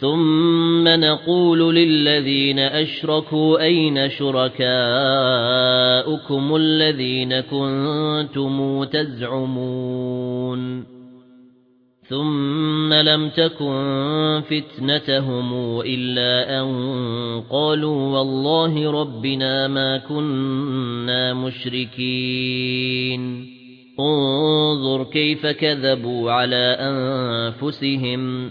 ثُمَّ نَقُولُ لِلَّذِينَ أَشْرَكُوا أَيْنَ شُرَكَاؤُكُمُ الَّذِينَ كُنتُمْ تَزْعُمُونَ ثُمَّ لَمْ تَكُنْ فِتْنَتُهُمْ إِلَّا أَن قَالُوا وَاللَّهِ رَبِّنَا مَا كُنَّا مُشْرِكِينَ. انظُرْ كَيْفَ كَذَبُوا عَلَى أَنفُسِهِمْ.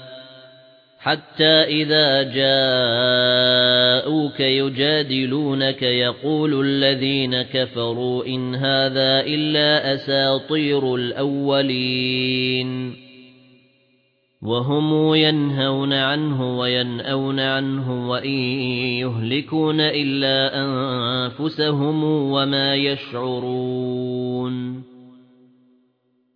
حَتَّى إِذَا جَاءُوكَ يُجَادِلُونَكَ يَقُولُ الَّذِينَ كَفَرُوا إِنْ هَذَا إِلَّا أَسَاطِيرُ الْأَوَّلِينَ. وَهُمْ يَنْهَوْنَ عَنْهُ وَيَنْأَوْنَ عَنْهُ وَإِنْ يُهْلِكُونَ إِلَّا أَنفُسَهُمْ وَمَا يَشْعُرُونَ.